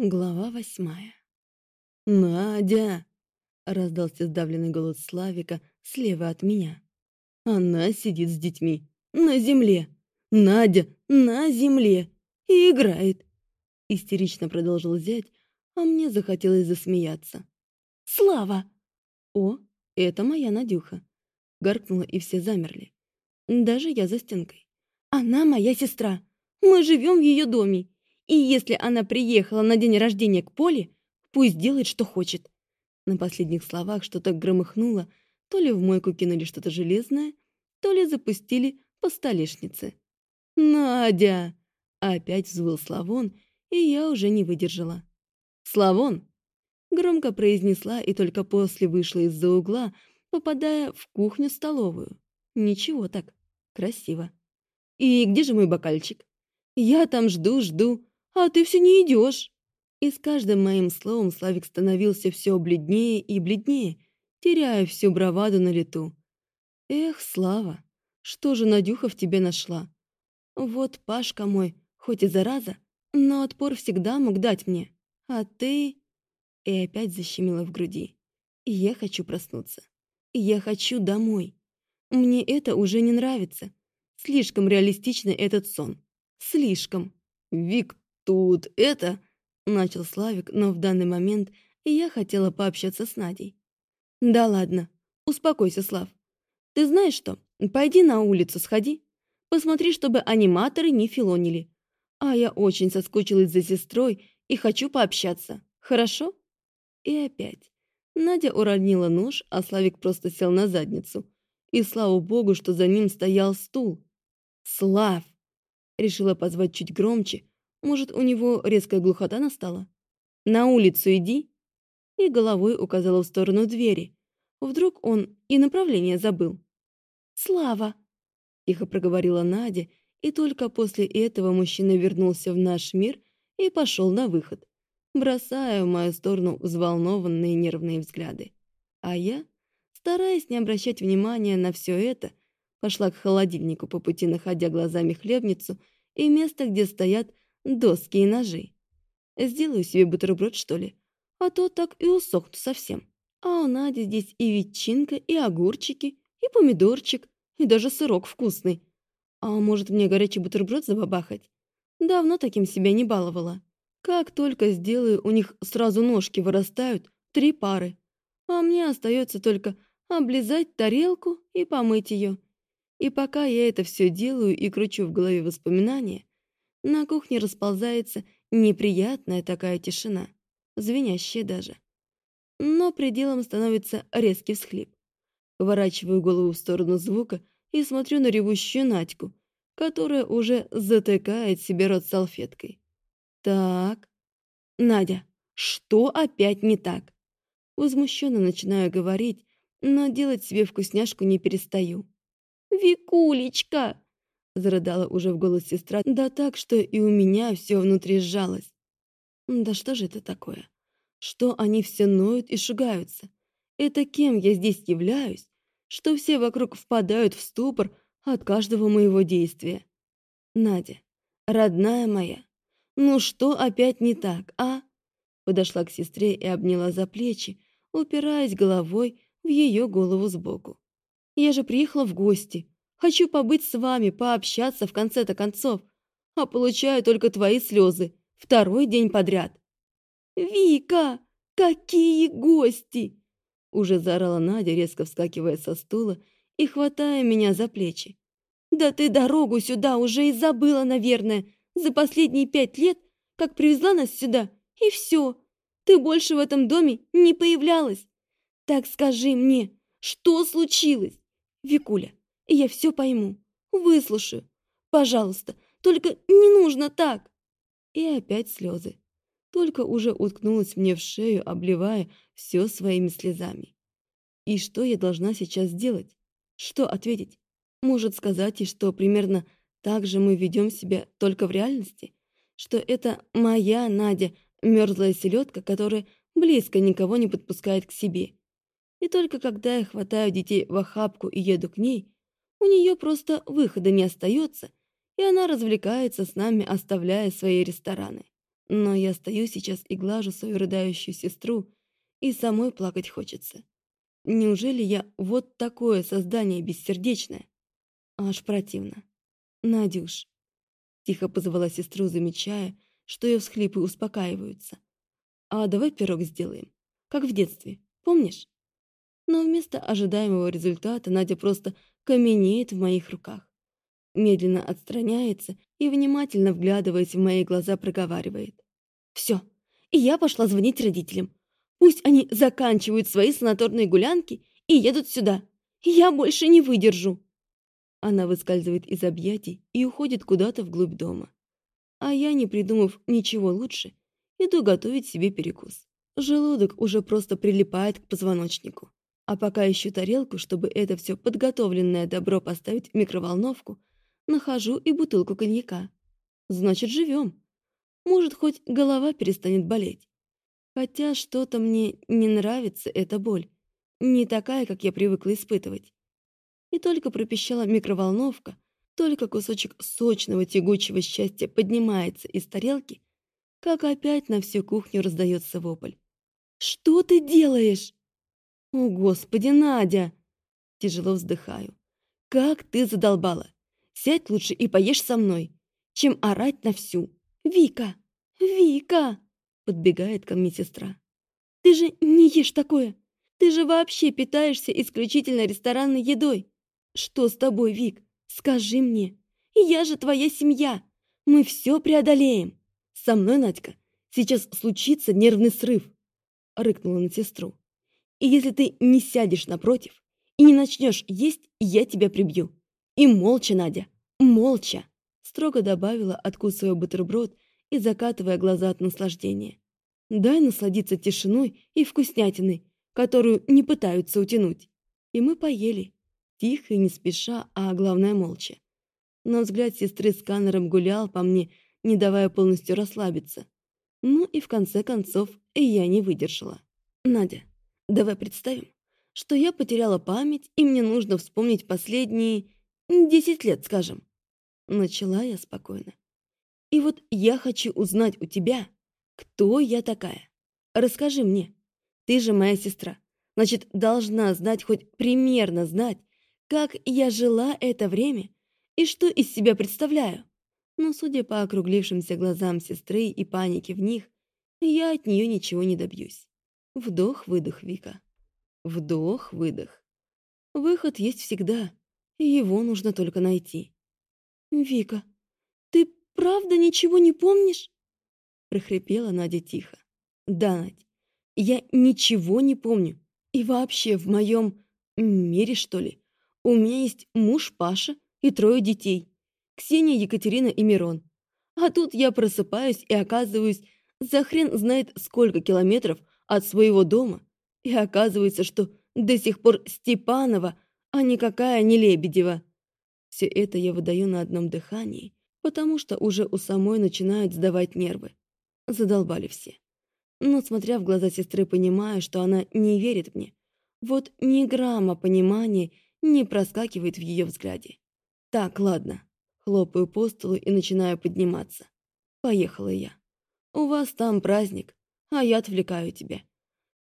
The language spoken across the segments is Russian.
Глава восьмая. «Надя!» — раздался сдавленный голос Славика слева от меня. «Она сидит с детьми. На земле. Надя на земле. И играет!» Истерично продолжил зять, а мне захотелось засмеяться. «Слава!» «О, это моя Надюха!» Гаркнула, и все замерли. Даже я за стенкой. «Она моя сестра. Мы живем в ее доме. И если она приехала на день рождения к Поле, пусть делает, что хочет. На последних словах что-то громыхнуло, то ли в мойку кинули что-то железное, то ли запустили по столешнице. «Надя!» — опять взвыл Славон, и я уже не выдержала. «Славон!» — громко произнесла и только после вышла из-за угла, попадая в кухню-столовую. Ничего так, красиво. «И где же мой бокальчик?» «Я там жду, жду, а ты все не идешь. И с каждым моим словом Славик становился все бледнее и бледнее, теряя всю браваду на лету. Эх, Слава, что же Надюха в тебе нашла? Вот Пашка мой, хоть и зараза, но отпор всегда мог дать мне. А ты... И опять защемило в груди. я хочу проснуться. я хочу домой. Мне это уже не нравится. Слишком реалистичный этот сон. Слишком. Вик, «Тут это...» — начал Славик, но в данный момент я хотела пообщаться с Надей. «Да ладно, успокойся, Слав. Ты знаешь что, пойди на улицу сходи, посмотри, чтобы аниматоры не филонили. А я очень соскучилась за сестрой и хочу пообщаться, хорошо?» И опять. Надя уронила нож, а Славик просто сел на задницу. И слава богу, что за ним стоял стул. «Слав!» Решила позвать чуть громче, может, у него резкая глухота настала? На улицу иди!» И головой указала в сторону двери. Вдруг он и направление забыл. «Слава!» — тихо проговорила Надя, и только после этого мужчина вернулся в наш мир и пошел на выход, бросая в мою сторону взволнованные нервные взгляды. А я, стараясь не обращать внимания на все это, пошла к холодильнику по пути, находя глазами хлебницу и место, где стоят доски и ножи. Сделаю себе бутерброд, что ли, а то так и усохну совсем. А у Нади здесь и ветчинка, и огурчики, и помидорчик, и даже сырок вкусный. А может мне горячий бутерброд забабахать? Давно таким себя не баловала. Как только сделаю, у них сразу ножки вырастают, три пары. А мне остается только облизать тарелку и помыть ее. И пока я это все делаю и кручу в голове воспоминания, на кухне расползается неприятная такая тишина, звенящая даже. Но пределом становится резкий всхлип. Поворачиваю голову в сторону звука и смотрю на ревущую Надьку, которая уже затыкает себе рот салфеткой. Так, Надя, что опять не так? Возмущенно начинаю говорить, но делать себе вкусняшку не перестаю. «Викулечка!» Зарыдала уже в голос сестра, да так, что и у меня все внутри сжалось. Да что же это такое? Что они все ноют и шугаются? Это кем я здесь являюсь? Что все вокруг впадают в ступор от каждого моего действия? Надя, родная моя, ну что опять не так, а? Подошла к сестре и обняла за плечи, упираясь головой в ее голову сбоку. Я же приехала в гости, Хочу побыть с вами, пообщаться в конце-то концов, а получаю только твои слезы второй день подряд. «Вика, какие гости!» Уже заорала Надя, резко вскакивая со стула и хватая меня за плечи. «Да ты дорогу сюда уже и забыла, наверное, за последние пять лет, как привезла нас сюда, и все. Ты больше в этом доме не появлялась. Так скажи мне, что случилось? Викуля, я все пойму, выслушаю. Пожалуйста, только не нужно так!» И опять слезы. Только уже уткнулась мне в шею, обливая все своими слезами. И что я должна сейчас сделать? Что ответить? Может сказать ей, что примерно так же мы ведем себя только в реальности? Что это моя Надя, мерзлая селедка, которая близко никого не подпускает к себе. И только когда я хватаю детей в охапку и еду к ней, у нее просто выхода не остается, и она развлекается с нами, оставляя свои рестораны. Но я стою сейчас и глажу свою рыдающую сестру, и самой плакать хочется. Неужели я вот такое создание бессердечное? Аж противно. «Надюш!» Тихо позвала сестру, замечая, что ее всхлипы успокаиваются. «А давай пирог сделаем, как в детстве, помнишь?» Но вместо ожидаемого результата Надя просто каменеет в моих руках. Медленно отстраняется и, внимательно вглядываясь в мои глаза, проговаривает. «Все, и я пошла звонить родителям. Пусть они заканчивают свои санаторные гулянки и едут сюда. Я больше не выдержу». Она выскальзывает из объятий и уходит куда-то вглубь дома. А я, не придумав ничего лучше, иду готовить себе перекус. Желудок уже просто прилипает к позвоночнику. А пока ищу тарелку, чтобы это все подготовленное добро поставить в микроволновку, нахожу и бутылку коньяка. Значит, живем. Может, хоть голова перестанет болеть. Хотя что-то мне не нравится эта боль. Не такая, как я привыкла испытывать. И только пропищала микроволновка, только кусочек сочного тягучего счастья поднимается из тарелки, как опять на всю кухню раздается вопль. «Что ты делаешь?» «О, Господи, Надя!» Тяжело вздыхаю. «Как ты задолбала! Сядь лучше и поешь со мной, чем орать на всю. Вика! Вика!» Подбегает ко мне сестра. «Ты же не ешь такое! Ты же вообще питаешься исключительно ресторанной едой! Что с тобой, Вик? Скажи мне! Я же твоя семья! Мы все преодолеем! Со мной, Надька, сейчас случится нервный срыв!» Рыкнула на сестру. И если ты не сядешь напротив и не начнешь есть, я тебя прибью. И молча, Надя, молча!» Строго добавила, откусывая бутерброд и закатывая глаза от наслаждения. «Дай насладиться тишиной и вкуснятиной, которую не пытаются утянуть». И мы поели. Тихо и не спеша, а главное молча. Но взгляд сестры сканером гулял по мне, не давая полностью расслабиться. Ну и в конце концов я не выдержала. «Надя, Давай представим, что я потеряла память, и мне нужно вспомнить последние десять лет, скажем. Начала я спокойно. И вот я хочу узнать у тебя, кто я такая. Расскажи мне. Ты же моя сестра. Значит, должна знать, хоть примерно знать, как я жила это время и что из себя представляю. Но, судя по округлившимся глазам сестры и панике в них, я от нее ничего не добьюсь. Вдох-выдох, Вика. Вдох-выдох. Выход есть всегда, и его нужно только найти. «Вика, ты правда ничего не помнишь?» прохрипела Надя тихо. «Да, Надь, я ничего не помню. И вообще в моем мире, что ли, у меня есть муж Паша и трое детей. Ксения, Екатерина и Мирон. А тут я просыпаюсь и оказываюсь за хрен знает сколько километров от своего дома, и оказывается, что до сих пор Степанова, а никакая не Лебедева. Все это я выдаю на одном дыхании, потому что уже у самой начинают сдавать нервы. Задолбали все. Но, смотря в глаза сестры, понимаю, что она не верит мне. Вот ни грамма понимания не проскакивает в ее взгляде. Так, ладно. Хлопаю по столу и начинаю подниматься. Поехала я. У вас там праздник а я отвлекаю тебя.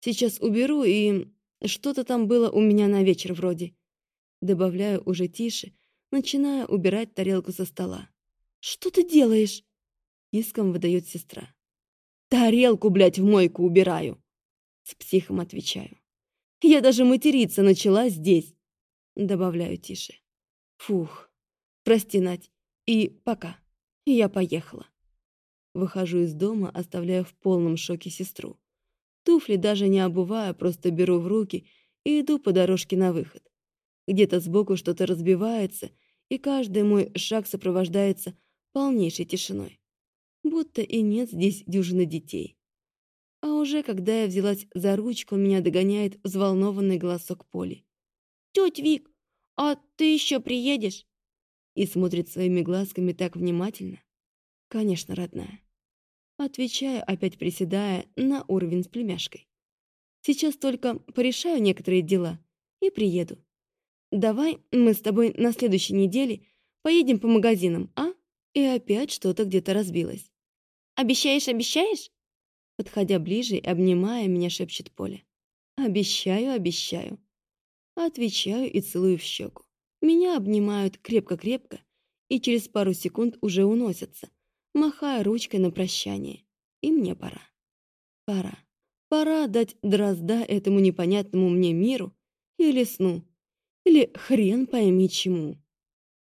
Сейчас уберу и... Что-то там было у меня на вечер вроде. Добавляю уже тише, начиная убирать тарелку со стола. «Что ты делаешь?» Иском выдает сестра. «Тарелку, блядь, в мойку убираю!» С психом отвечаю. «Я даже материться начала здесь!» Добавляю тише. «Фух, прости, Надь, и пока. Я поехала». Выхожу из дома, оставляя в полном шоке сестру. Туфли даже не обувая, просто беру в руки и иду по дорожке на выход. Где-то сбоку что-то разбивается, и каждый мой шаг сопровождается полнейшей тишиной. Будто и нет здесь дюжины детей. А уже когда я взялась за ручку, меня догоняет взволнованный голосок Поли. «Тетя Вик, а ты еще приедешь?» И смотрит своими глазками так внимательно. «Конечно, родная. Отвечаю, опять приседая на уровень с племяшкой. Сейчас только порешаю некоторые дела и приеду. Давай мы с тобой на следующей неделе поедем по магазинам, а? И опять что-то где-то разбилось. Обещаешь, обещаешь?» Подходя ближе и обнимая меня, шепчет Поля. «Обещаю, обещаю». Отвечаю и целую в щеку. Меня обнимают крепко-крепко и через пару секунд уже уносятся, махая ручкой на прощание. И мне пора. Пора. Пора дать дрозда этому непонятному мне миру или сну, или хрен пойми чему.